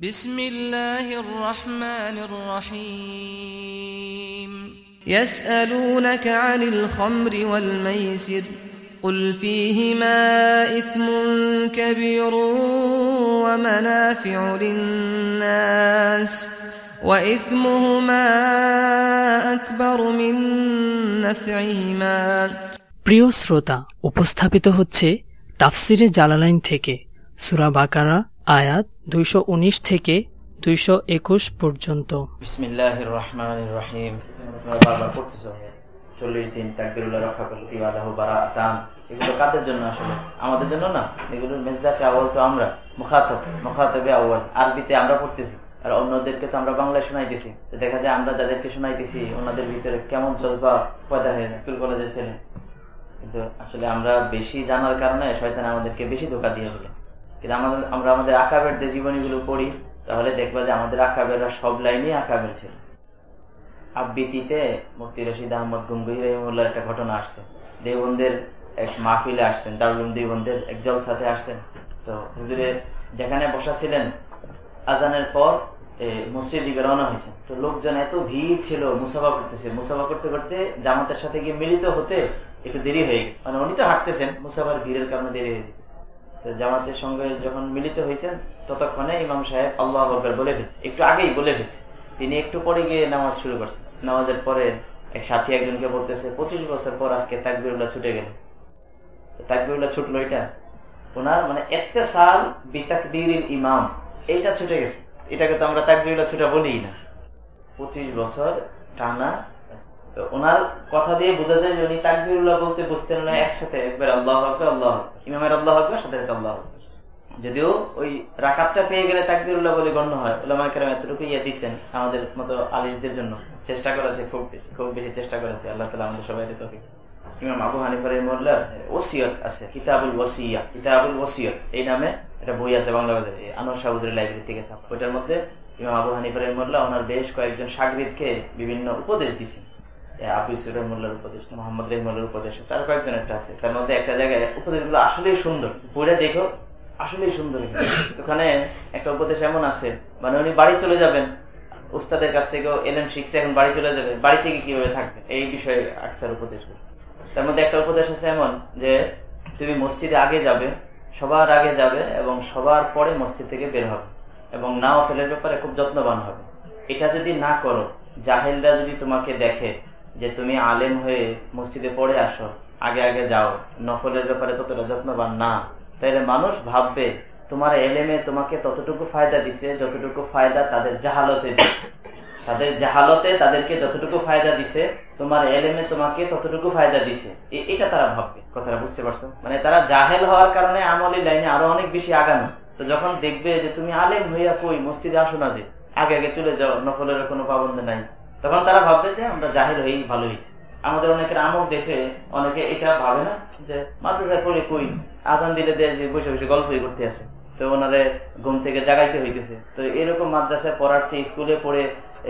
بسم الله الرحمن الرحيم يسألونك عن الخمر والميسر قل فيهما إثم كبير ومنافع للناس وإثمهما أكبر من نفعهما প্রিয় শ্রোতা উপস্থাপিত হচ্ছে তাফসিরে জালালাইন থেকে সুরা বাকারা আয়াত থেকে দিন এগুলো কাদের জন্য আসলে? আমাদের জন্য না, এগুলো মেজদাকে আওয়াল তো আমরা আওয়াল আরবিতে আমরা পড়তেছি, আর অন্যদেরকে তো আমরা বাংলায় শোনাইতেছি। দেখা যায় আমরা যাদেরকে শোনাইতেছি, ওনাদের ভিতরে কেমন জজবা পয়দা হয়ে স্কুল কলেজের ছেলে। কিন্তু আসলে আমরা বেশি জানার কারণে শয়তান আমাদেরকে বেশি ধোকা দিয়ে হলো কিন্তু আমাদের, আমরা আমাদের আকাবেরদের জীবনীগুলো পড়ি, তাহলে দেখবা যে আমাদের আকাবেররা সব লাইনই আকাবের ছিল। আবৃত্তিতে মুফতি রশিদ আহমদ গুঙ্গুহি রহিমুল্লাহ একটা ঘটনা আসছে। দেবন্দের এক মাহফিলে আসছেন দারুল দেবন্দের এক জলসাতে আসছেন। তো হুজুরে যেখানে বসা ছিলেন, আজানের পর মসজিদ দিকে রওনা হয়েছে তো লোকজন এত ভিড় ছিল, মুসাফা করতেছে, মুসাফা করতে করতে জামাতের সাথে গিয়ে মিলিত হতে একটু দেরি হয়ে গেছে। মানে উনি তো হাঁটতেছেন, মুসাফার ভিড়ের কারণে দেরি হয়ে গেছে। জামাতের সঙ্গে যখন মিলিত হয়েছেন, ততক্ষণে ইমাম সাহেব আল্লাহ আকবর বলে ফেলছে। একটু আগেই বলে ফেলছে। তিনি একটু পরে গিয়ে নামাজ শুরু করছেন। নামাজের পরে এক সাথী একজনকে বলতেছে, পঁচিশ বছর পর আজকে তাকবিরুল্লাহ ছুটে গেল। তাকবিরুল্লাহ ছুটলো এটা। ওনার মানে একটা সাল বিতাকবির ইমাম, এইটা ছুটে গেছে। এটাকে তো আমরা তাকবিরুল্লাহ ছুটা বলি না। পঁচিশ বছর টানা যদিও ওই রাকাতটা পেয়ে গেলে তাকবিরুল্লাহ বলে গণ্য হয়। এতটুকু ইয়ে দিচ্ছেন আমাদের মতো আলিশদের জন্য। চেষ্টা করেছে, খুব বেশি খুব বেশি চেষ্টা করেছে। আল্লাহ তালা আমাদের সবাই ইমাম আবু হানিফার ওসিয়ত আছে, কিতাবুল ওসিয়া, কিতাবুল ওসিয়ত। এই নামে একটা বই আছে বাংলা বাজারে আনোয়ার সাহুদের লাইব্রেরি থেকে ওইটার মধ্যে ইমাম আবু হানিফার মোল্লা ওনার বেশ কয়েকজন সাগরিদকে বিভিন্ন উপদেশ দিচ্ছেন উপদেশ তার মধ্যে একটা উপদেশ আছে মানে বাড়ি চলে যাবেন, উস্তাদের কাছ এলেন শিখছে, এখন বাড়ি চলে বাড়ি থেকে কীভাবে থাকবে? এই বিষয়ে আকসার উপদেশ তার মধ্যে একটা উপদেশ আছে এমন যে, তুমি মসজিদে আগে যাবে, সবার আগে যাবে এবং সবার পরে মসজিদ থেকে বের হবে এবং নাও ফেলের ব্যাপারে খুব যত্নবান হবে। এটা যদি না করো, জাহেলরা যদি তোমাকে দেখে যে তুমি আলেম হয়ে মসজিদে পড়ে আসো, আগে আগে যাও। নফলের ব্যাপারে ততটা যত্নবান না। তাইলে মানুষ ভাববে, তোমার এলেমে তোমাকে ততটুকু ফায়দা দিছে, যতটুকু ফায়দা তাদের জাহালতে দিছে। তাদের জাহালতে তাদেরকে যতটুকু ফায়দা দিছে, তোমার এলেমে তোমাকে ততটুকু ফায়দা দিছে। এটা তারা ভাববে। কথাটা বুঝতে পারছ? মানে তারা জাহেল হওয়ার কারণে আমলি লাইনে আরও অনেক বেশি আগানো। তো যখন দেখবে যে তুমি আলেম হইয়া কই মসজিদে আসো না যে, আগে আগে চলে যাও নকলের কোনো পাবন্দ নাই। তখন তারা ভাববে যে আমরা জাহির হয়েই ভালো হয়েছি। আমাদের অনেকের আমল দেখে অনেকে এটা ভাবে না যে, মাদ্রাসায় পড়ে কই? আজান দিলে যে বসে বসে গল্পই করতে আছে তো ওনারে ঘুম থেকে জাগাইতে হইতেছে। তো এরকম মাদ্রাসায় পড়ার চেয়ে স্কুলে পড়ে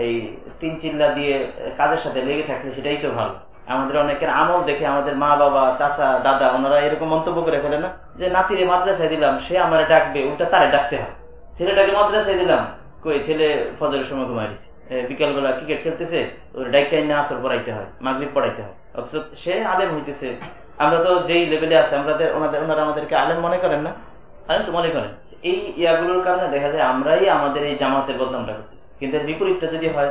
এই তিন চিল্লা দিয়ে কাজের সাথে লেগে থাকলে সেটাই তো ভালো। আমাদের অনেকের আমল দেখে আমাদের মা বাবা, চাচা, দাদা ওনারা এরকম মন্তব্য করে ফেলে না যে, নাতিরে মাদ্রাসায় দিলাম, সে আমার ডাকবে, ওটা তারে ডাকতে হয় ছেলেটাকে মাদ্রাসায় দিলাম, কই ছেলে ফজরের সময় ঘুমাই দিছে। বিকালবেলা ক্রিকেট খেলতেছে, ওর ডাইকাই না আসর পড়াইতে হয়, মাগরীব পড়াইতে হয়। অথচ সে আলেম হইতেছে। আমরা তো যেই লেভেলে আছে আমাদের ওনাদের, ওনারা আমাদেরকে আলেম মনে করেন না? আলেম তো মনে করেন। এই ইয়াগুলোর কারণে দেখা যায় আমরাই আমাদের এই জামাতের বদনামটা করতেছি। কিন্তু বিপরীতটা যদি হয়,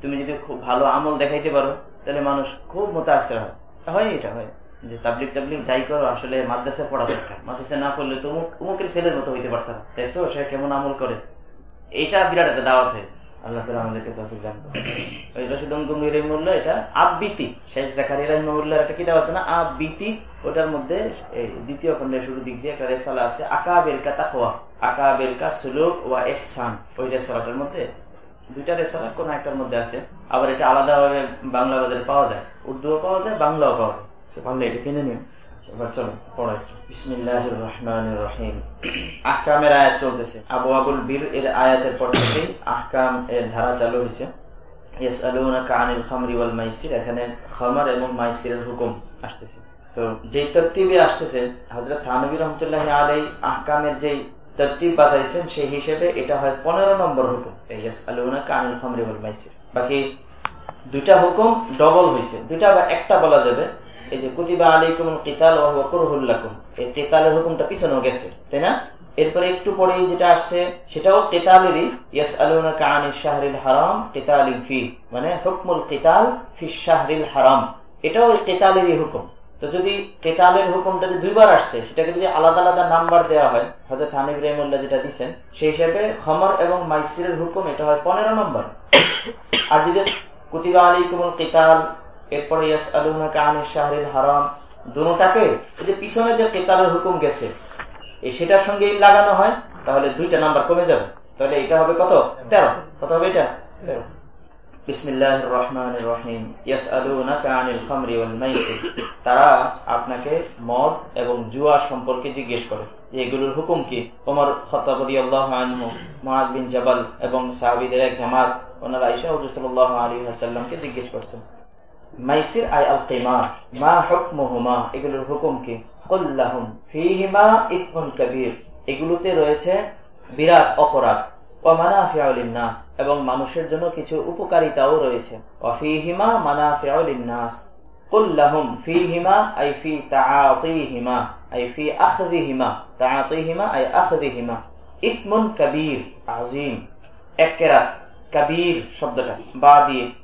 তুমি যদি খুব ভালো আমল দেখাইতে পারো, তাহলে মানুষ খুব মোতাশ্রয় হয়। হয় এটা, হয়। যে তাবলিক টাবলিক যাই করো, আসলে মাদ্রাসায় পড়া দরকার। মাদ্রাসায় না পড়লে তো উমুকের ছেলের মতো হইতে পারতাম। দেখছ সে কেমন আমল করে? এইটা বিরাট একটা দাওয়াত হয়েছে আল্লাহ তালা আমাদেরকে জানতো ওই রশিদম গম্ভীর মূল্য, এটা আবৃতি শেখ জাকারি রহমুল্লাহ একটা কিতাব আছে না? আবৃতি ওটার মধ্যে এই দ্বিতীয় খন্ডের শুরু দিক দিয়ে একটা রেসালা আছে আকা বেলকা তাকোয়া আকা বেলকা সুলুক ওয়া এহসান ওই রেসালাটার মধ্যে দুইটা রেসালা কোন একটার মধ্যে আছে। আবার এটা আলাদাভাবে বাংলা বাজারে পাওয়া যায়। উর্দুও পাওয়া যায়, বাংলাও পাওয়া যায়। পারলে এটা কিনে নিন। আহকামের মাইসির আসতেছে। আহকামের যেই তরতিব বাতাইছেন, সেই হিসেবে এটা হয় পনেরো নম্বর হুকুম। কানিল খামরি বাকি দুইটা হুকুম ডবল হয়েছে দুইটা বা একটা বলা যাবে। এই যে কুতিবা কিতাল এই কেতালের হুকুমটা পিছনেও গেছে, তাই না? এরপরে একটু পরে যেটা আসছে, সেটাও কেতালেরই। ইয়াস কানি শাহরিল হারাম কেতালিন ফি মানে হুকমুল কেতাল ফি শাহরিল হারাম। এটাও কেতালেরই হুকুম। তো যদি কেতালের হুকুমটা দুইবার আসছে, সেটাকে যদি আলাদা আলাদা নাম্বার দেওয়া হয় হয়তো থানিব রহমুল্লাহ যেটা দিচ্ছেন সেই হিসাবে খমর এবং মাইসিরের হুকুম, এটা হয় পনেরো নম্বর। আর যদি কুতিবা আলাইকুমুল কেতাল এরপরে হারাম। দুটাকে পিছনে যে কেতালের হুকুম গেছে সেটার সঙ্গে লাগানো হয়, তাহলে দুইটা নাম্বার কমে যাবে। তাহলে এটা হবে কত? তেরো। কত হবে এটা? তারা। আপনাকে মদ এবং জুয়া সম্পর্কে জিজ্ঞেস করে, যে এগুলোর হুকুম কি? খতাবদি আল্লাহ মহাদ বিন জবাল এবং সাহাবিদের জামাত, ওনারা ইসা সাল্লাহ আলী হাসাল্লামকে জিজ্ঞেস করছেন। মাইসির আই আল কেমার মা হুকমুহুমা, এগুলোর হুকুম কি? কল্লাহুম ফিহিমা ইসমুন কবির, এগুলোতে রয়েছে বিরাট অপরাধ। নাস এবং মানুষের জন্য কিছু উপকারিতাও রয়েছে। অফিহিমা মানাফিউলিনাস কুল্লাহুম ফিহিমা, আই ফি তাআতিহিমা, আই ফি আখযিহিমা তাআতিহিমা, আই আখযিহিমা ইসমুন কবির আজিম এক কেরাত, কবির শব্দটা, বা দিয়ে।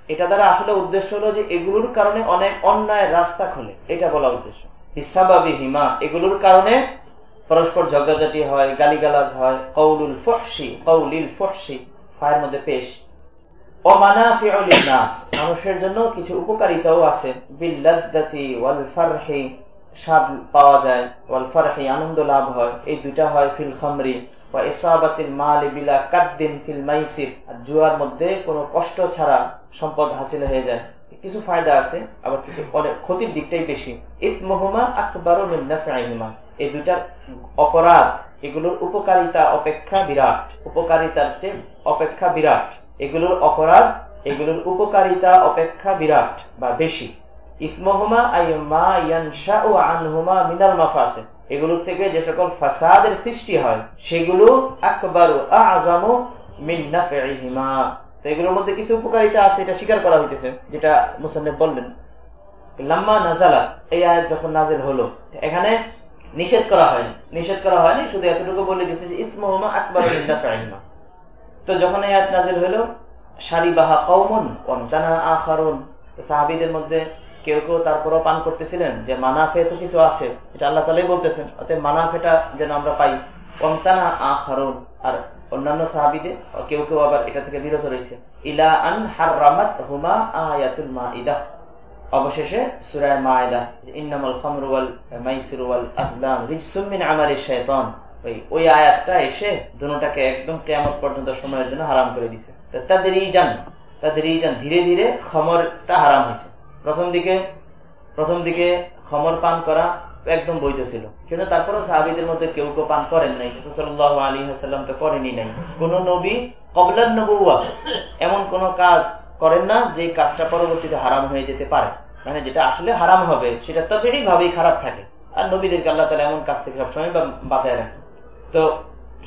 এটা দ্বারা আসলে উদ্দেশ্য হলো যে এগুলোর কারণে অনেক অন্যায় রাস্তা খোলে। এটা বলা উদ্দেশ্য। বিসাবাবিহিমা, এগুলোর কারণে পরস্পর ঝগড়াঝাটি হয়, গালিগালাজ হয়। কৌলুল ফসি কৌলিল ফসি ফায়ের মধ্যে পেশ। মানুষের জন্য কিছু উপকারিতাও আছে। পাওয়া যায়। আনন্দ লাভ হয়। এই দুইটা হয় ফিল খামরি বা ইসাবাতিল বিলা কাদ্দিন ফিল মাইসির জুয়ার মধ্যে কোনো কষ্ট ছাড়া সম্পদ হাসিল হয়ে যায়। কিছু ফায়দা আছে, আবার কিছু অনেক ক্ষতির দিকটাই বেশি। ইসমহুমা আকবর এই দুইটার অপরাধ, এগুলোর উপকারিতা, অপেক্ষা বিরাট। উপকারিতার চেয়ে অপেক্ষা বিরাট। এগুলোর অপরাধ, এগুলোর উপকারিতা, অপেক্ষা বিরাট বা বেশি। এগুলোর থেকে যে সকল ফাসাদের সৃষ্টি হয়, সেগুলো আকবর আজামু মিন্নাফিমা এগুলোর মধ্যে কিছু উপকারিতা আছে, এটা স্বীকার করা হইতেছে, যেটা মুসান্নেব বললেন। লাম্মা নাজালা, এই আয়াত যখন নাজেল হলো, এখানে নিষেধ করা হয়নি। নিষেধ করা হয়নি, শুধু এতটুকু বলে যে ইসমা আকবর তো যখন এই আয়াত নাজেল হলো সারিবাহা কৌমন সাহাবিদের মধ্যে কেউ কেউ তারপরও পান করতেছিলেন যে, মানাফে তো কিছু আছে। এটা আল্লাহ তালাই বলতেছেন, অতএব মানাফেটা যেন আমরা পাই। পঞ্চানা আখারুন, আর অন্যান্য সাহাবিদের, কেউ কেউ আবার এটা থেকে বিরত রয়েছে। ইলা আন হার হুমা আয়াতুল অবশেষে সুরায় ইন্নামুল আসলাম ওই ওই আয়াতটা এসে দুটোটাকে একদম কিয়ামত পর্যন্ত সময়ের জন্য হারাম করে দিছে। তাদের ইজান তাদের ইজান ধীরে ধীরে খমরটা হারাম হয়েছে প্রথম দিকে প্রথম দিকে খমর পান করা একদম বৈধ ছিল কিন্তু তারপরে সাহাবিদের মধ্যে কেউ কেউ পান করেন নাই। সাল্লাহ আলী হাসাল্লাম তো করেনি নাই। কোন নবী কবলার নবুয়া এমন কোন কাজ করেন না যে কাজটা পরবর্তীতে হারাম হয়ে যেতে পারে। মানে যেটা আসলে হারাম হবে, সেটা তবেরই ভাবেই খারাপ থাকে। আর নবীদেরকে আল্লাহ তালা এমন কাজ থেকে সবসময় বাঁচায় রাখে। তো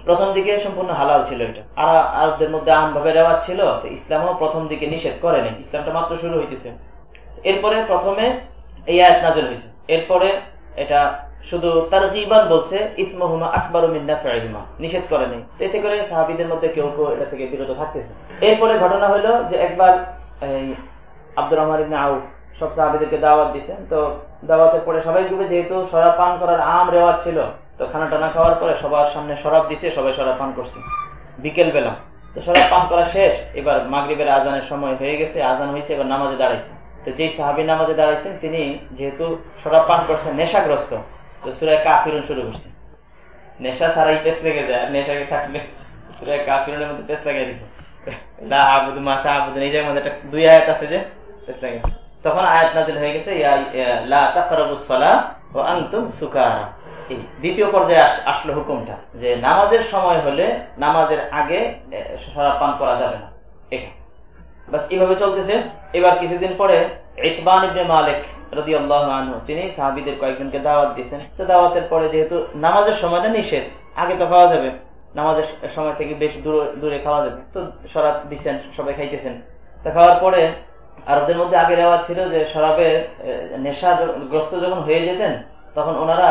প্রথম দিকে সম্পূর্ণ হালাল ছিল এটা। আর আরবদের মধ্যে আম ভাবে রেওয়াজ ছিল, তো ইসলামও প্রথম দিকে নিষেধ করেনি ইসলামটা মাত্র শুরু হইতেছে। এরপরে প্রথমে এই আয়াত নাজল হয়েছে এরপরে এটা শুধু তার জীবান বলছে, ইসমহুমা আকবর নিষেধ করে নেই এতে করে সাহাবিদের মধ্যে কেউ কেউ এটা থেকে বিরত থাকতেছে। এরপরে ঘটনা হলো যে একবার আব্দুর রহমান ইবনে আউ সব সাহাবিদেরকে দাওয়াত দিচ্ছেন তো দাওয়াতের পরে সবাই যুগে যেহেতু শরাব পান করার আম রেওয়াজ ছিল, তো খানা টানা খাওয়ার পরে সবার সামনে শরাব দিছে, সবাই শরাব পান করছে। বিকেল বেলা। তো শরাব পান করা শেষ। এবার মাগরীবের আজানের সময় হয়ে গেছে, আজান হয়েছে এবার নামাজে দাঁড়াইছে। তো যেই সাহাবি নামাজে দাঁড়াইছেন, তিনি যেহেতু শরাব পান করছেন, নেশাগ্রস্ত, তো সুরায় কাফিরুন শুরু করছে। নেশা ছাড়াই পেস লেগে যায় নেশাকে থাকলে সুরায় কাফিরুনের মধ্যে পেস লাগিয়ে দিছে। দুই আয়াত আছে যে তখন আয়াত নাজিল হয়ে গেছে দ্বিতীয় পর্যায়ে আসলো হুকুমটা, যে নামাজের সময় হলে নামাজের আগে শরাব পান করা যাবে না। এটা। বাস এইভাবে চলতেছে। এবার কিছুদিন পরে ইকবান ইবনে মালিক রদি আল্লাহ তিনি সাহাবিদের কয়েকজনকে দাওয়াত দিয়েছেন। তো দাওয়াতের পরে যেহেতু নামাজের সময়টা নিষেধ, আগে তো খাওয়া যাবে। নামাজের সময় থেকে বেশ দূরে দূরে খাওয়া যাবে। তো শরাব দিচ্ছেন, সবাই খাইতেছেন। তো খাওয়ার পরে আর ওদের মধ্যে আগে রেওয়াজ ছিল যে শরাবের নেশা গ্রস্ত যখন হয়ে যেতেন, তখন ওনারা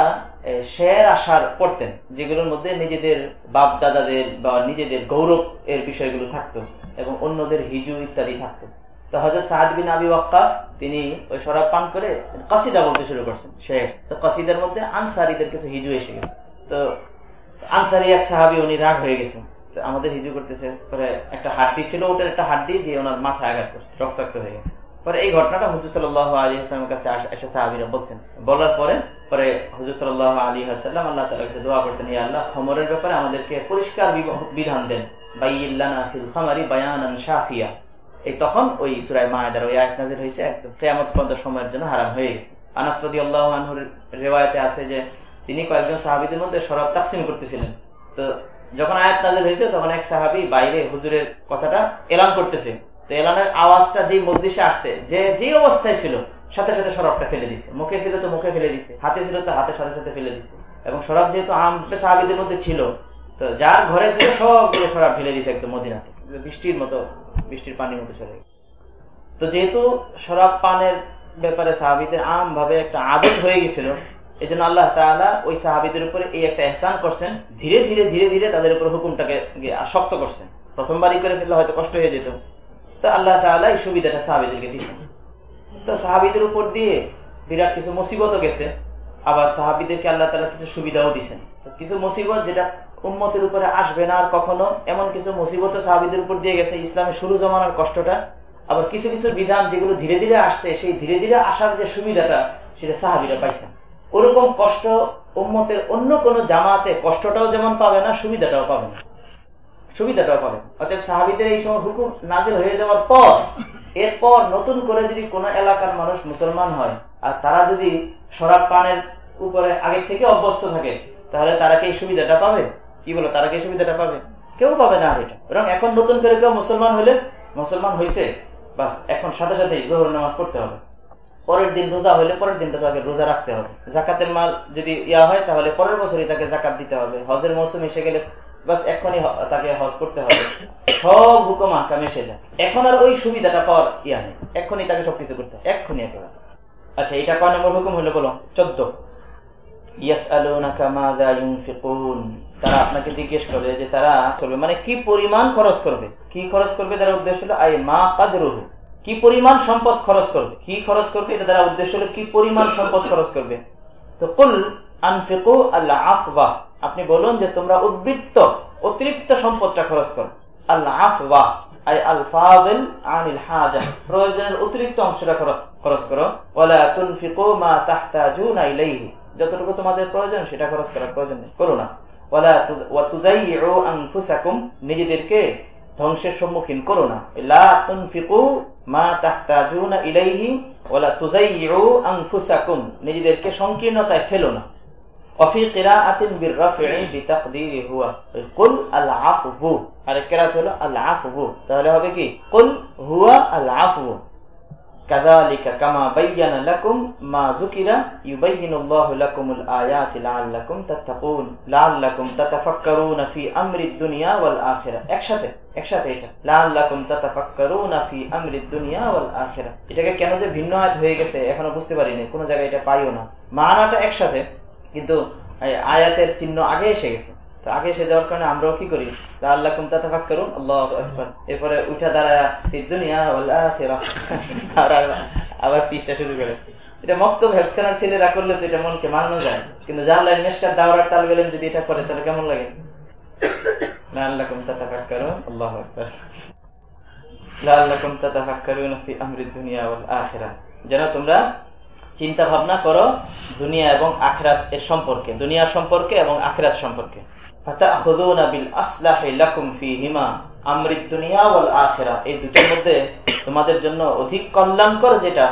শের আশার পড়তেন, যেগুলোর মধ্যে নিজেদের বাপ দাদাদের বা নিজেদের গৌরব এর বিষয়গুলো থাকতো। এবং অন্যদের হিজু ইত্যাদি থাকতো। তো হজরত সাহাদ আবি ওয়াক্কাস, তিনি ওই শরাব পান করে কাসিদা বলতে শুরু করছেন। সে তো কাসিদার মধ্যে আনসারিদের কিছু হিজু এসে গেছে। তো আনসারি এক সাহাবি, উনি রাগ হয়ে গেছেন। আমাদের হিজু করতেছে, পরে একটা হাড্ডি ছিল, ওটার একটা হাড্ডি দিয়ে ওনার মাথায় আঘাত করছে, রক্তাক্ত হয়ে গেছে। পরে এই ঘটনাটা হুজুর সাল্লাহ আলী হাসলামের কাছে এসে সাহাবিরা বলছেন। বলার পরে পরে হুজুর সাল্লাহ আলী হাসাল্লাম আল্লাহ তালা কাছে দোয়া করছেন ইয়া আল্লাহ, খমরের ব্যাপারে আমাদেরকে পরিষ্কার বিধান দেন। শাফিয়া। এই তখন ওই সুরায় মায়েদার ওই আয়াত নাজির হয়েছে কেয়ামত পর্যন্ত সময়ের জন্য হারাম হয়ে গেছে। আনাসরদি আল্লাহ আনহুর রেওয়ায়তে আছে যে, তিনি কয়েকজন সাহাবিদের মধ্যে সরব তাকসিম করতেছিলেন। তো যখন আয়াত নাজির হয়েছে, তখন এক সাহাবি বাইরে হুজুরের কথাটা এলান করতেছে। তো এলানের আওয়াজটা যে মধ্যে আসছে, যে যে অবস্থায় ছিল, সাথে সাথে সরবটা ফেলে দিছে। মুখে ছিল তো মুখে ফেলে দিছে, হাতে ছিল তো হাতের সাথে সাথে ফেলে দিছে। এবং সরব যেহেতু আম সাহাবিদের মধ্যে ছিল, তো যার ঘরে ছিল সবগুলো সরব ফেলে দিছে একদম মদিনাতে। বৃষ্টির মতো, বৃষ্টির পানির মতো চলে তো যেহেতু শরাব পানের ব্যাপারে সাহাবিদের আম ভাবে একটা আদত হয়ে গেছিল এই জন্য আল্লাহ তালা ওই সাহাবিদের উপরে এই একটা এহসান করছেন। ধীরে ধীরে ধীরে ধীরে তাদের উপর হুকুমটাকে আসক্ত করছেন। প্রথমবারই করে ফেললে হয়তো কষ্ট হয়ে যেত। তো আল্লাহ তালা এই সুবিধাটা সাহাবিদেরকে দিচ্ছেন তো সাহাবিদের উপর দিয়ে বিরাট কিছু মুসিবতও গেছে, আবার সাহাবিদেরকে আল্লাহ তালা কিছু সুবিধাও দিচ্ছেন কিছু মুসিবত যেটা উম্মতের উপরে আসবে না আর কখনো, এমন কিছু মুসিবত সাহাবিদের উপর দিয়ে গেছে ইসলামের শুরু জমানোর কষ্টটা, আবার কিছু কিছু বিধান যেগুলো ধীরে ধীরে আসছে, সেই ধীরে ধীরে আসার যে সুবিধাটা, সেটা সাহাবিরা পাইছেন ওরকম কষ্ট উম্মতের অন্য কোন জামাতে কষ্টটাও যেমন পাবে না, সুবিধাটাও পাবে না। সুবিধাটাও পাবে অর্থাৎ সাহাবিদের এই সময় হুকুম নাজিল হয়ে যাওয়ার পর, এরপর নতুন করে যদি কোন এলাকার মানুষ মুসলমান হয়, আর তারা যদি শরাব পানের উপরে আগে থেকে অভ্যস্ত থাকে, তাহলে তারা কি সুবিধাটা পাবে? কি বলো, তারা কি সুবিধাটা পাবে? কেউ পাবে না এটা। এবং এখন নতুন করে কেউ মুসলমান হলে মুসলমান হয়েছে বাস এখন সাথে সাথে জোহর নামাজ পড়তে হবে। পরের দিন রোজা হলে পরের দিনটা তাকে রোজা রাখতে হবে। জাকাতের মাল যদি ইয়া হয়, তাহলে পরের বছরই তাকে জাকাত দিতে হবে। হজের মৌসুম এসে গেলে বাস এখনই তাকে হজ করতে হবে। সব হুকুম এখন আর ওই সুবিধাটা পাওয়ার ইয়া নেই। এখনই তাকে সবকিছু করতে হবে। আচ্ছা এটা কয় নম্বর হুকুম হলো বলো? চোদ্দ। তারা আপনাকে জিজ্ঞেস করবে যে তারা করবে মানে কি পরিমাণ খরচ করবে? কি খরচ করবে তারা উদ্দেশ্য হলো, আই মা কাদরুহু। কি পরিমাণ সম্পদ খরচ করবে? কি খরচ করবে? এটা তারা উদ্দেশ্য হলো, কি পরিমাণ সম্পদ খরচ করবে? তো কুল আনফিকু আল্লাহ আফবাহ আপনি বলুন যে তোমরা উদ্বৃত্ত অতিরিক্ত সম্পদটা খরচ করো। আল্লাহ তুনফিকু মা না। নিজেদেরকে ধ্বংসের সম্মুখীন করো না। নিজেদেরকে সংকীর্ণতায় ফেলো না। তাহলে হবে কি কুল হুয়া আল আফু كذلك كما بين لكم ما ذكر يبين الله لكم الآيات لعلكم تتقون لعلكم تتفكرون في أمر الدنيا والآخرة একসাথে একসাথে এটা لعلكم تتفكرون في أمر الدنيا والآخرة এটাকে কেন যে ভিন্ন আয়াত হয়ে গেছে এখনো বুঝতে পারিনি কোন জায়গায় এটা পাইও না মানাটা একসাথে কিন্তু আয়াতের চিহ্ন আগে এসে গেছে। তো আগে এসে যাওয়ার কারণে আমরাও কি করি? আল্লাহ কুমতা তাফাক করুন আল্লাহ এরপরে উঠা দাঁড়ায় আবার পিসটা শুরু করে। এটা মক্তব হেফসখানার ছেলেরা করলে তো এটা মনকে মানানো যায়। কিন্তু জানলাই মেশকার দাওয়ার তাল গেলেন যদি এটা করে, তাহলে কেমন লাগে? আল্লাহ কুমতা তাফাক করুন আল্লাহ যেন তোমরা চিন্তা ভাবনা করো দুনিয়া এবং আখরাত এর সম্পর্কে দুনিয়া সম্পর্কে এবং আখরাত সম্পর্কে। এই দুটোর মধ্যে তোমাদের জন্য অধিক কল্যাণকর যেটা,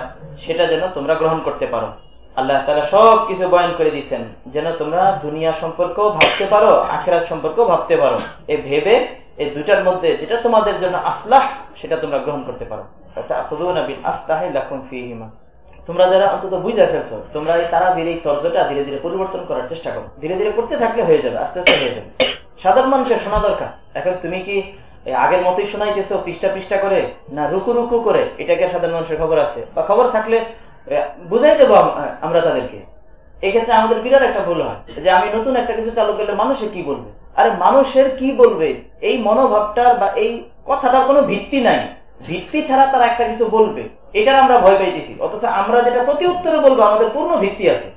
সেটা যেন তোমরা গ্রহণ করতে পারো। আল্লাহ তালা সব কিছু বয়ন করে দিচ্ছেন যেন তোমরা দুনিয়া সম্পর্কেও ভাবতে পারো, আখেরাত সম্পর্কেও ভাবতে পারো। এ ভেবে এই দুটার মধ্যে যেটা তোমাদের জন্য আসলাহ, সেটা তোমরা গ্রহণ করতে পারো। তোমরা যারা অন্তত বুঝে ফেলছো, তোমরা তারা এই তর্জটা ধীরে ধীরে পরিবর্তন করার চেষ্টা করো। ধীরে ধীরে করতে থাকলে হয়ে যাবে, আস্তে আস্তে হয়ে যাবে। সাধারণ মানুষের শোনা দরকার। এখন তুমি কি আগের মতোই শোনাইতেছো, পৃষ্ঠা পৃষ্ঠা করে, না রুকু রুকু করে? এটাকে সাধারণ মানুষের খবর আছে। বা খবর থাকলে বুঝাই দেবো আমরা তাদেরকে। এক্ষেত্রে আমাদের বিরাট একটা ভুল হয়, যে আমি নতুন একটা কিছু চালু করলে মানুষে কি বলবে? আরে মানুষের কি বলবে? এই মনোভাবটার বা এই কথাটার কোনো ভিত্তি নাই। ভিত্তি ছাড়া তারা একটা কিছু বলবে। এটার আমরা ভয় পাইতেছি। অথচ আমরা যেটা প্রতি উত্তরে বলব, আমাদের পূর্ণ ভিত্তি আছে।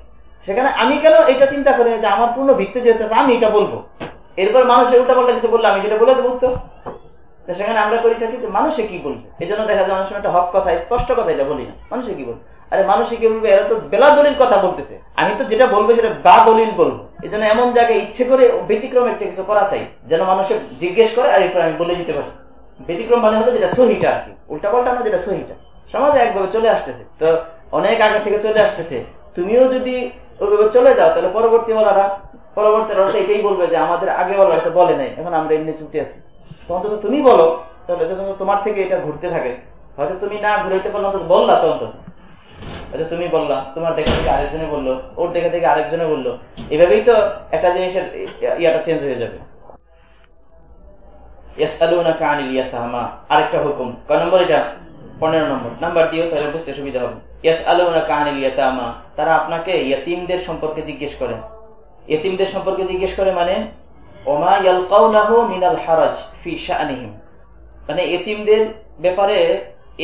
সেখানে আমি কেন এটা চিন্তা করি যে আমার পূর্ণ ভিত্তি যেতে আমি এটা বলব। এরপর মানুষের উল্টা পাল্টা কিছু বললে, আমি যেটা বলে দেবো উত্তর। সেখানে আমরা করি থাকি মানুষে কি বলবে? এই জন্য দেখা যায় মানুষের একটা হক কথা, স্পষ্ট কথা এটা বলি না। মানুষে কি বলবে? আরে মানুষে কি বলবে? এরা তো বেলা দলিল কথা বলতেছে। আমি তো যেটা বলব সেটা বা দলিল বলব। এই জন্য এমন জায়গায় ইচ্ছে করে ব্যতিক্রম একটা কিছু করা চাই, যেন মানুষের জিজ্ঞেস করে, আর এরপর আমি বলে দিতে পারি। ব্যতিক্রম মানে হলো যেটা সহিটা আর কি। উল্টা পাল্টা না, যেটা সহিটা। সমাজে একভাবে চলে আসতেছে। তো অনেক আগে থেকে চলে আসতেছে। তুমিও যদি ওইভাবে চলে যাও, তাহলে পরবর্তী বলারা পরবর্তী এটাই বলবে যে আমাদের আগে বলা বলে নাই, এখন আমরা এমনি চুক্তি আছি। অন্তত তুমি বলো, তাহলে তোমার থেকে এটা ঘুরতে থাকে। হয়তো তুমি না ঘুরাইতে পারল অন্তত বললা তো হয়তো তুমি বললা, তোমার দেখা থেকে আরেকজনে বলল, ওর দেখা থেকে আরেকজনে বলল। এভাবেই তো একটা জিনিসের ইয়াটা চেঞ্জ হয়ে যাবে। আরেকটা হুকুম। কয় নম্বর এটা? পনেরো নম্বর। নাম্বার দিও তাহলে বুঝতে সুবিধা হবে। ইয়াস কাহানিল তারা আপনাকে সম্পর্কে জিজ্ঞেস সম্পর্কে জিজ্ঞেস করে মানে ওমা ইয়ালকাউনাহু মিনাল হারাজ ফি মানে এতিমদের ব্যাপারে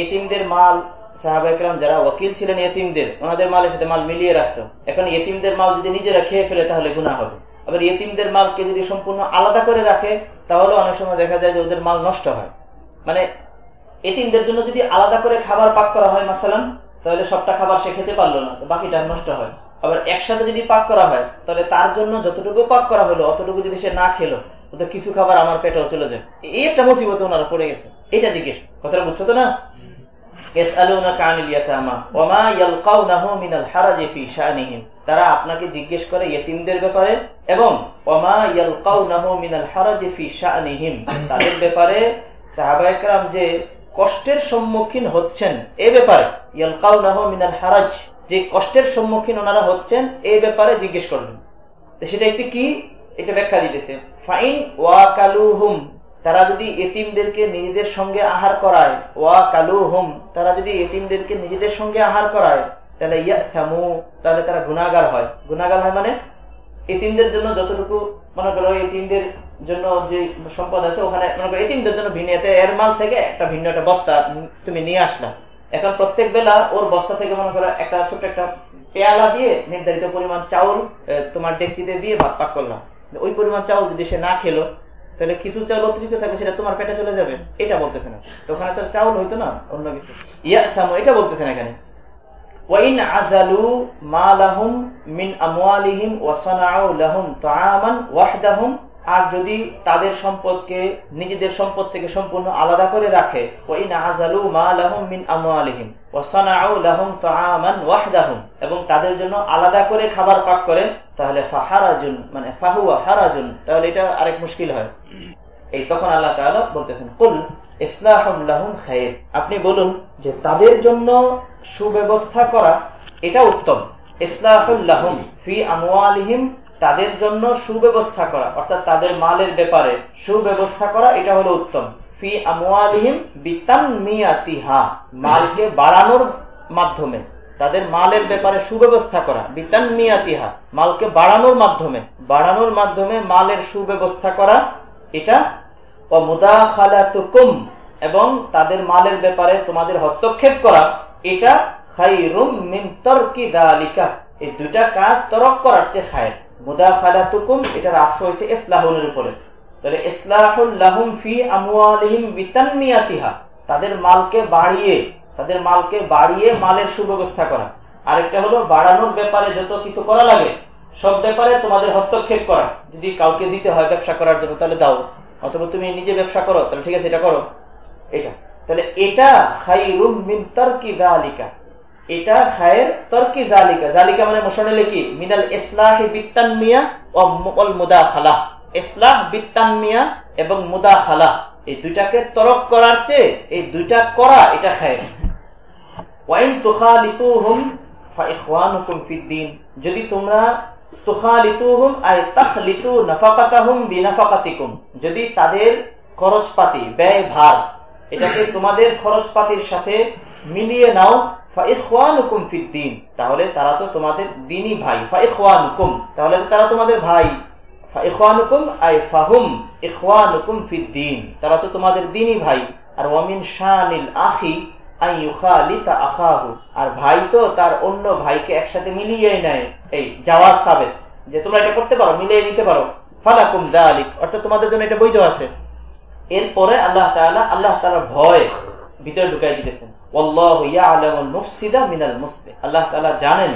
এতিমদের মাল সাহাবাহাম যারা ওকিল ছিলেন এতিমদের ওনাদের মালের সাথে মাল মিলিয়ে রাখতো। এখন এতিমদের মাল যদি নিজেরা খেয়ে ফেলে তাহলে গুণা হবে। আবার এতিমদের মালকে যদি সম্পূর্ণ আলাদা করে রাখে, তাহলে অনেক সময় দেখা যায় যে ওদের মাল নষ্ট হয়। মানে এতিমদের জন্য যদি আলাদা করে খাবার পাক করা হয়, মাসালান, তাহলে সবটা খাবার সে খেতে পারল না বাকিটা নষ্ট হয়। আবার একসাথে যদি পাক করা হয়, তাহলে তার জন্য যতটুকু পাক করা হলো, অতটুকু যদি সে না খেলো কিছু খাবার আমার পেটেও চলে যায়। এই একটা মুসিবত ওনারা পড়ে গেছে। এটা জিজ্ঞেস, কথাটা বুঝছ তো না? তারা আপনাকে জিজ্ঞেস করে ইয়েতিমদের ব্যাপারে, এবং তাদের ব্যাপারে সাহাবাহাম যে কষ্টের সম্মুখীন হচ্ছেন এ ব্যাপারে। হারাজ। যে কষ্টের সম্মুখীন ওনারা হচ্ছেন এই ব্যাপারে জিজ্ঞেস করবেন সেটা একটি কি? এটা ব্যাখ্যা দিতেছে। ফাইন ওয়া তারা যদি এতিমদেরকে নিজেদের সঙ্গে আহার করায় ওয়া কালু হুম তারা যদি এতিমদেরকে নিজেদের সঙ্গে আহার করায়, তাহলে ইয়া থামু তাহলে তারা গুণাগার হয়। গুণাগার হয় মানে এতিমদের জন্য যতটুকু মনে করো, এতিমদের জন্য যে সম্পদ আছে, ওখানে মনে করো এতিমদের জন্য ভিন্ন। এর মাল থেকে একটা ভিন্ন একটা বস্তা তুমি নিয়ে আসলা। এখন প্রত্যেক বেলা ওর বস্তা থেকে মনে করো একটা ছোট্ট একটা পেয়ালা দিয়ে নির্ধারিত পরিমাণ চাউল তোমার ডেকচিতে দিয়ে ভাত পাক করলাম ওই পরিমাণ চাউল যদি সে না খেলো, তাহলে কিছু চাউল অতিরিক্ত থাকবে, সেটা তোমার পেটে চলে যাবে। এটা বলতেছে না। ওখানে তো চাউল হইতো না, অন্য কিছু। ইয়া থামো, এটা বলতেছে না এখানে। ওয়াহদাহুম আর যদি তাদের সম্পদকে, নিজেদের সম্পদ থেকে সম্পূর্ণ আলাদা করে রাখে এবং তাদের জন্য আলাদা করে খাবার পাক করে তাহলে মানে হারাজুন, তাহলে এটা আরেক মুশকিল হয়। এই তখন আল্লাহ তাআলা বলতেছেন, কুল ইসলাহুম খায়ের আপনি বলুন যে তাদের জন্য সুব্যবস্থা করা, এটা উত্তম। ইসলাহুল্লাহম ফি আমওয়ালিহিম তাদের জন্য সুব্যবস্থা করা, অর্থাৎ তাদের মালের ব্যাপারে সুব্যবস্থা করা, এটা হলো উত্তম। ফি আমওয়ালিহিম বিতানমিয়াতিহা, মালকে বাড়ানোর মাধ্যমে। তাদের মালের ব্যাপারে সুব্যবস্থা করা, বিতানমিয়াতিহা, মালকে বাড়ানোর মাধ্যমে। বাড়ানোর মাধ্যমে মালের সুব্যবস্থা করা, এটা অমুদাখালাতুকুম, এবং তাদের মালের ব্যাপারে তোমাদের হস্তক্ষেপ করা, এটা খাইরুম মিন তরকি দালিকা। এই দুইটা কাজ তরক করার চেয়ে খায়ের। মুদাখালাতুকুম, এটা রাখা হয়েছে ইসলাহুলের উপরে। তাহলে ইসলাহুল্লাহুম ফি আমওয়ালিহিম বিতানমিয়াতিহা, তাদের মালকে বাড়িয়ে, তাদের মালকে বাড়িয়ে মালের সুব্যবস্থা করা। আরেকটা হলো, বাড়ানোর ব্যাপারে যত কিছু করা লাগে, সব ব্যাপারে তোমাদের হস্তক্ষেপ করা। যদি কাউকে দিতে হয় ব্যবসা করার জন্য, তাহলে দাও। অথবা তুমি নিজে ব্যবসা করো, তাহলে ঠিক আছে, এটা করো। এটা। তাহলে এটা খাইরুম মিন তর্কি জালিকা এটা খায়ের তর্কি জালিকা। জালিকা মানে মোশনে লেখি মিনাল ইসলাহি বিত্তানমিয়া ও মুকল মুদাখালা। ইসলাহ, বিত্তানমিয়া এবং মুদাখালা। এই দুইটাকে তরক করার চেয়ে এই দুইটা করা এটা খায়ের। ওয়াইন তুখালিতুহুম ফাইখওয়ানুকুম ফিদ্দিন যদি তোমরা তুখালিতুহুম, আই তাখলিতু নাফাকাতাহুম বিনাফাকাতিকুম। যদি তাদের খরচপাতি ব্যয় ভার এটাকে তোমাদের খরচপাতির সাথে মিলিয়ে নাও ফিদ্দিন তাহলে তারা তো তোমাদের দিনই ভাই। ফাইখওয়ানুকুম তাহলে তারা তোমাদের ভাই। ফাইখওয়ানুকুম আই ফাহুম ফিদ্দিন তারা তো তোমাদের দিনই ভাই। আর ওয়ামিন শানিল আখি আর ভাই তো তার অন্য ভাইকে একসাথে মিলিয়ে নেয়। এই জাওয়াজ সাবেদ যে তোমরা এটা করতে পারো, মিলিয়ে নিতে পারো। ফালাকুম দা আলিক অর্থাৎ তোমাদের জন্য এটা বৈধ আছে। এরপরে আল্লাহ তাআলা, আল্লাহ তাআলার ভয় ভিতরে ঢুকাই দিতেছেন। আল্লাহ তাআলা জানেন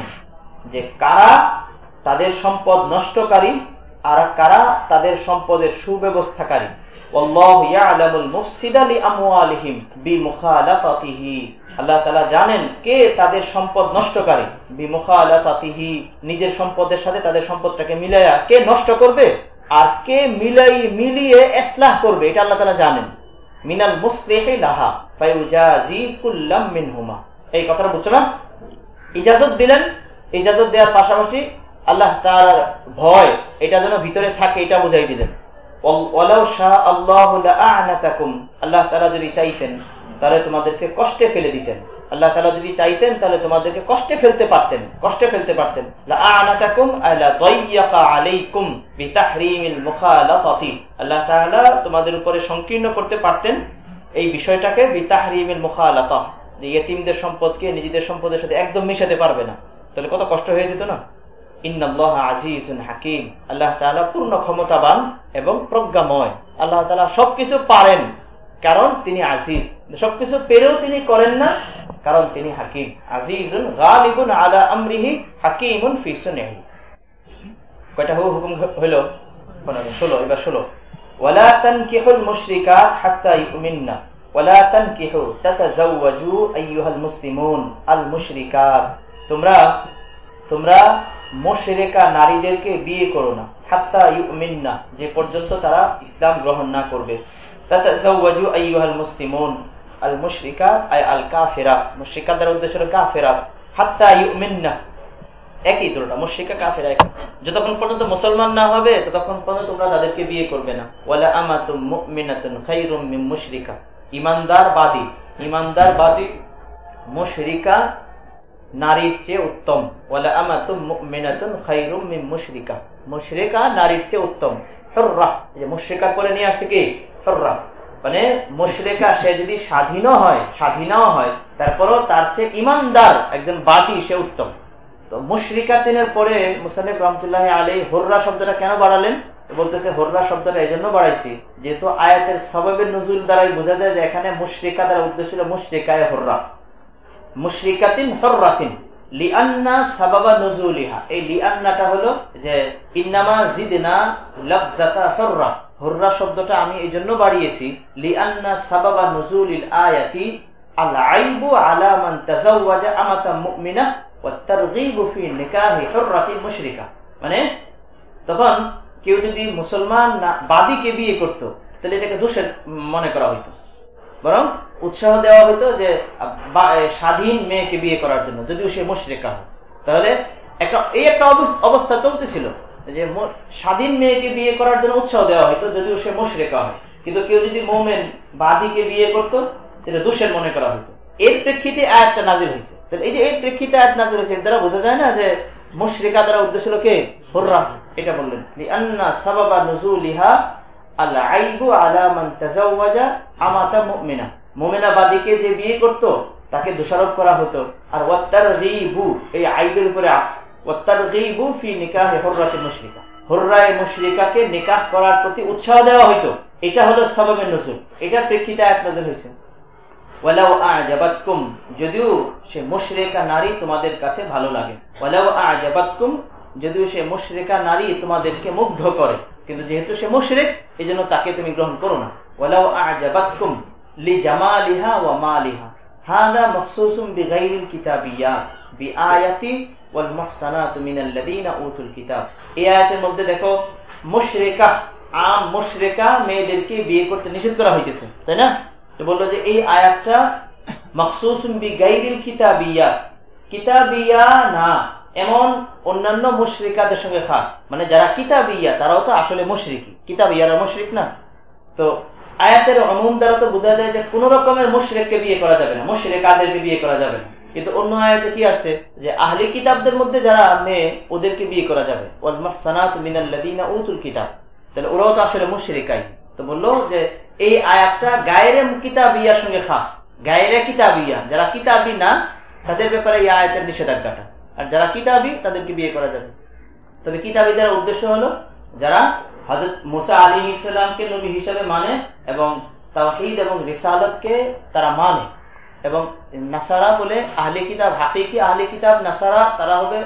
যে কারা তাদের সম্পদ নষ্টকারী আর কারা তাদের সম্পদের সুব্যবস্থাকারী। আল্লাহ জানেন কে তাদের সম্পদ নষ্টকারী। বিমুখালাতিহি নিজের সম্পদের সাথে তাদের সম্পদটাকে মিলাইয়া কে নষ্ট করবে? আর কে মিলাই মিলিয়ে করবে? এটা আল্লাহ তালা জানেন। মিনাল মুসলেহে লাহা ফায়ুজাজিকুল্লাম মিনহুমা। এই কথাটা বুঝছ না? ইজাজত দিলেন, ইজাজত দেওয়ার পাশাপাশি আল্লাহ তার ভয়, এটা যেন ভিতরে থাকে, এটা বুঝাই দিলেন। আল্লাহ তারা যদি চাইতেন, তাহলে তোমাদেরকে কষ্টে ফেলে দিতেন। আল্লাহ তালা যদি চাইতেন, তাহলে তোমাদেরকে কষ্টে ফেলতে পারতেন, কষ্টে ফেলতে পারতেন। আল্লাহ তোমাদের উপরে সংকীর্ণ করতে পারতেন এই বিষয়টাকে বিতাহরিমিল ইয়েতিমদের সম্পদকে নিজেদের সম্পদের সাথে একদম মিশাতে পারবে না। তাহলে কত কষ্ট হয়ে যেত না? হাকিম। আল্লাহ তাআলা পূর্ণ ক্ষমতাবান এবং প্রজ্ঞাময়। আল্লাহ তাআলা সবকিছু পারেন। কারণ তিনি আজিজ। সবকিছু পেরেও তিনি করেন না, কারণ তিনি হাকিম। আজিজুন আলা আমরিহি হাকিমুন কয়টা হুকুম হইল? ষোলো, এবার ষোলো। তোমরা তোমরা মুশরিকা নারীদেরকে বিয়ে করো না। হাত্তা ইউমিননা, যে পর্যন্ত তারা ইসলাম গ্রহণ না করবে। তাতাজাওয়াজু আইয়ুহাল মুসলিমুন আল মুশরিকা আই আল কাফেরা মুশরিকা দ্বারা উদ্দেশ্য হলো কাফেরা হাত্তা ইউমিননা একই তুলনা মুশরিকা কাফেরা একই। যতক্ষণ পর্যন্ত মুসলমান না হবে, ততক্ষণ পর্যন্ত তোমরা তাদেরকে বিয়ে করবে না। ওয়ালা আমাতুম মুমিনাতুন খায়রুম মিন মুশরিকা। ইমানদার বাদী। ইমানদার বাদী মুশরিকা নারীর চেয়ে উত্তম। ওয়ালা আমাতুম মুমিনাতুন খায়রুম মিন মুশরিকা। মুশরিকা নারীর চেয়ে উত্তম। হুররা। যে মুশরিকা করে নিয়ে আসে কি? হুররা। মানে মুশরিকা সে যদি স্বাধীনও হয় স্বাধীনও হয়, তারপরও তার চেয়ে ইমানদার একজন বাদী সে উত্তম। তো মুশরিকা দিনের পরে মুসানিফ রহমতুল্লাহ আলী হর্রা শব্দটা কেন বাড়ালেন? বলতেছে, হর্রা শব্দটা এই জন্য বাড়াইছি, যেহেতু আয়াতের সবাবের নজুল দ্বারাই বোঝা যায় যে এখানে মুশরিকা দ্বারা উদ্দেশ্য ছিল মুশরিকায় হর্রা। মুশরিকাতিন হর্রাতিন। লিআন্না সাবাবা এই লিআন্নাটা হলো যে, ইন্নামা জিদনা লফজাতা শব্দটা আমি এই জন্য বাড়িয়েছি। লিআন্না সাবাবা আয়াতি আইবু আলা মান আমাতা মুমিনা মানে তখন কেউ যদি মুসলমান না, বাদীকে বিয়ে করত, তাহলে এটাকে দোষের মনে করা হইতো। বরং উৎসাহ দেওয়া হইতো যে স্বাধীন মেয়েকে বিয়ে করার জন্য, যদিও সে মুশরেকা। হয় তাহলে একটা, এই একটা অবস্থা চলতেছিল যে স্বাধীন মেয়েকে বিয়ে করার জন্য উৎসাহ দেওয়া হইতো, যদিও সে মুশরেকা হয়। কিন্তু কেউ যদি মোমেন বাদীকে বিয়ে করতো, তাহলে দোষের মনে করা হইতো। এর প্রেক্ষিতে আয়াতটা নাজির হয়েছে তাহলে এই যে এই প্রেক্ষিতে আয়াত নাজির হয়েছে এর দ্বারা বোঝা যায় না যে, মুশরিকা দ্বারা উদ্দেশ্য হলো কে? হুররা। এটা বললেন। লিআন্না সাবাবা নুজুলিহা আল আইবু আলা মান তাজাওয়াজা আমাতা মুমিনা। মুমিনা বাদীকে যে বিয়ে করত, তাকে দোষারোপ করা হতো। আর ওয়াত্তার রিবু এই আইবের উপরে ওয়াত্তার রিবু ফি নিকাহ হুররাতে মুশরিকা। হুররায়ে মুশরিকাকে নিকাহ করার প্রতি উৎসাহ দেওয়া হইতো। এটা হলো সাবাবের নজুল এটার প্রেক্ষিতে আয়াত নাজির হয়েছে যদিও সে মুশরেকা নারী তোমাদের কাছে ভালো লাগে। ওয়ালাউ আজাবাতকুম, যদিও সে মুশরেকা নারী তোমাদেরকে মুগ্ধ করে। কিন্তু যেহেতু সে মুশরিক এই জন্য তাকে তুমি গ্রহণ করো না। ওয়ালাউ আ'জাবাতকুম লিজামালিহা ওয়া মালিহা। হাদা মখসুসুম বিগাইরিল এই আয়াতের মধ্যে দেখো, মুশরিকা, আম মুশরিকা মেয়েদেরকে বিয়ে করতে নিষেধ করা হইতেছে, তাই না? তো বলল যে এই আয়াতটা মখসুসুম বিগাইরিল কিতাবিয়াত কিতাবিয়া না, এমন অন্যান্য মুশরিকাদের সঙ্গে খাস। মানে যারা কিতাবিয়া, তারাও তো আসলে মুশরিকি কিতাবিয়ারা মুশরিক না। তো আয়াতের অমুন দ্বারা তো বোঝা যায় যে কোন রকমের মুশরেককে বিয়ে করা যাবে না, মুশরেকাদেরকে বিয়ে করা যাবে না। কিন্তু অন্য আয়াতে কি আসছে? যে আহলি কিতাবদের মধ্যে যারা মেয়ে, ওদেরকে বিয়ে করা যাবে। উতুল কিতাব। তাহলে ওরাও তো আসলে তো বলল যে এই আয়াতটা সঙ্গে খাস। যারা না, তাদের ব্যাপারে এই আয়াতের নিষেধাজ্ঞাটা। আর যারা কিতাবি, তাদেরকে বিয়ে করা যাবে। তবে কিতাবিদের উদ্দেশ্য হলো যারা হজরত মুসা আলী ইসলামকে নবী মানে এবং তাওহিদ এবং রিসালতকে তারা মানে এবং নাসারা বলে আহলে কিতাব আহলে কিতাব, নাসারা তারা হবে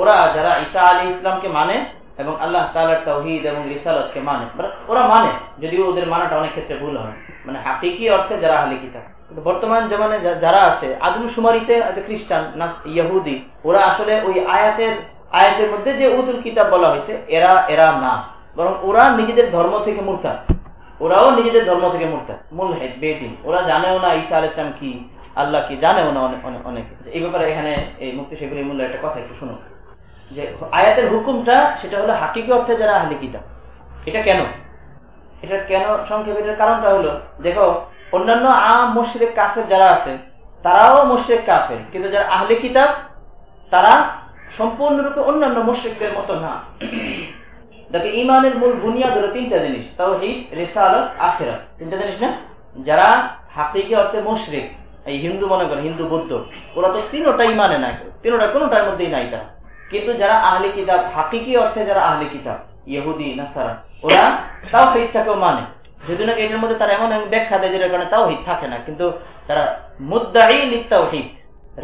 ওরা যারা ঈসা আলী ইসলামকে মানে এবং আল্লাহ তালার তৌহিদ এবং রিসালতকে মানে। ওরা মানে যদিও ওদের মানাটা অনেক ক্ষেত্রে ভুল হয়। মানে হাকিকি অর্থে যারা আহলে কিতাব। বর্তমান জমানে যারা আছে আদম সুমারিতে খ্রিস্টান ইয়াহুদি ওরা আসলে ওই আয়াতের আয়াতের মধ্যে যে উদুল কিতাব বলা হয়েছে, এরা এরা না। বরং ওরা নিজেদের ধর্ম থেকে মূর্তা ওরাও নিজেদের ধর্ম থেকে মূর্তা মূল হেদ বেদিন ওরা জানেও না ঈসা আল ইসলাম কি, আল্লাহ কি, জানেও না অনেক। এই ব্যাপারে এখানে এই মুক্তি শেখুল মূল্য একটা কথা একটু শুনুন। যে আয়াতের হুকুমটা, সেটা হলো হাকিকি অর্থে যারা আহলি কিতাব। এটা কেন? এটা কেন সংক্ষেপে? এটার কারণটা হলো, দেখো, অন্যান্য আম মুশরেক কাফের যারা আছে, তারাও মুশরেক কাফের। কিন্তু যারা আহলে কিতাব, তারা সম্পূর্ণরূপে অন্যান্য মুশরিকদের মতো না। দেখো ইমানের মূল বুনিয়াদ হলো তিনটা জিনিস তাও হিদ রেসালত আখেরা তিনটা জিনিস না? যারা হাকিকে অর্থে মুশরিক, এই হিন্দু মনে করে, হিন্দু বৌদ্ধ, ওরা তো তিনোটাই মানে না তিনোটা কোনোটার মধ্যেই নাই তারা। কিন্তু যারা আহলে কিতাব, হাকিকি অর্থে যারা আহলে কিতাব, ইহুদি, নাসারা, ওরা তাও হিদটাকেও মানে। যদি নাকি এটার মধ্যে তারা এমন ব্যাখ্যা দেয় যেটার কারণে তাও হিত থাকে না, কিন্তু তারা মুদ্দাই লিখতাও হিত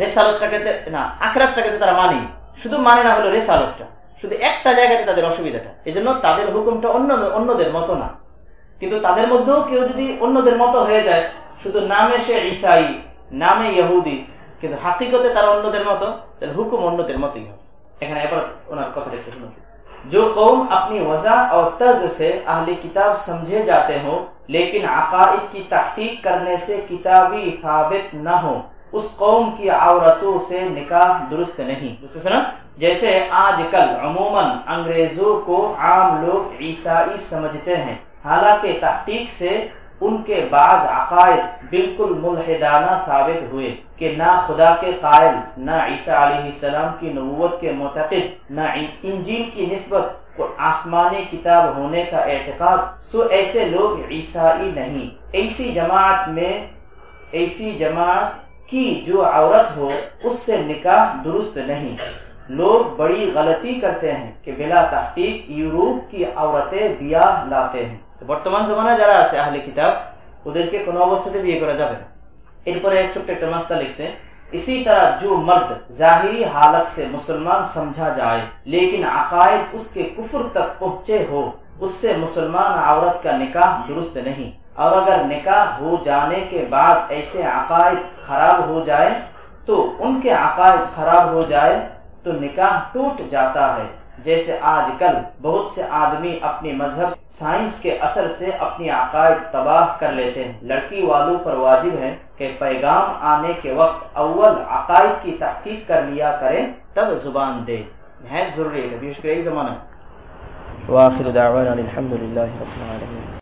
রেসালতটাকে না, আখরাতটাকে তারা মানি শুধু মানে না হলো রেসালতটা। শুধু একটা জায়গাতে তাদের অসুবিধাটা এই জন্য তাদের হুকুমটা অন্য অন্যদের মতো না কিন্তু তাদের মধ্যেও কেউ যদি অন্যদের মতো হয়ে যায় শুধু নামে সে ইসাই নামে ইহুদি কিন্তু হাকিকতে তারা অন্যদের মতো তাহলে হুকুম অন্যদের মতোই হবে এখানে এবার ওনার কথা দেখতে শুনুন जो कौम अपनी वजह और तर्ज से अहली किताब समझे जाते हो लेकिन अकाइद की तहकीक करने से किताबी साबित न हो اس قوم کی عورتوں سے نکاح درست نہیں۔ سنا، جیسے آج کل عموماً انگریزوں کو عام لوگ عیسائی سمجھتے ہیں، حالانکہ تحقیق سے ان کے بعض عقائد بالکل ملحدانہ ثابت ہوئے کہ نہ خدا کے قائل، نہ عیسیٰ علیہ السلام کی نبوت کے معتقد، نہ انجیل کی نسبت اور آسمانی کتاب ہونے کا اعتقاد۔ سو ایسے لوگ عیسائی نہیں۔ ایسی جماعت میں ایسی جماعت کی جو عورت ہو، اس سے نکاح درست نہیں۔ لوگ بڑی غلطی کرتے ہیں کہ بلا تحقیق یوروپ کی عورتیں بیاہ لاتے ہیں۔ তো বর্তমান জমানা যারা আছে আহলে কিতাব ওদেরকে কোনো অবস্থাতে বিয়ে করা যাবে না এরপরে এক ছোট্ট একটা মাস্তা লিখছে اسی طرح جو مرد ظاہری حالت سے مسلمان سمجھا جائے، لیکن عقائد اس کے کفر تک پہنچے ہو، اس سے مسلمان عورت کا نکاح درست نہیں۔ اور اگر نکاح ہو جانے کے بعد ایسے عقائد خراب ہو جائے تو ان کے عقائد خراب ہو جائے تو نکاح ٹوٹ جاتا ہے۔ جیسے آج کل بہت سے آدمی اپنی مذہب سائنس کے اثر سے اپنی عقائد تباہ کر لیتے ہیں۔ لڑکی والوں پر واجب ہے کہ پیغام آنے کے وقت اول عقائد کی تحقیق کر لیا کریں، تب زبان دے۔ محض ضروری ہے زمانہ واخر دعوانا الحمد للہ رب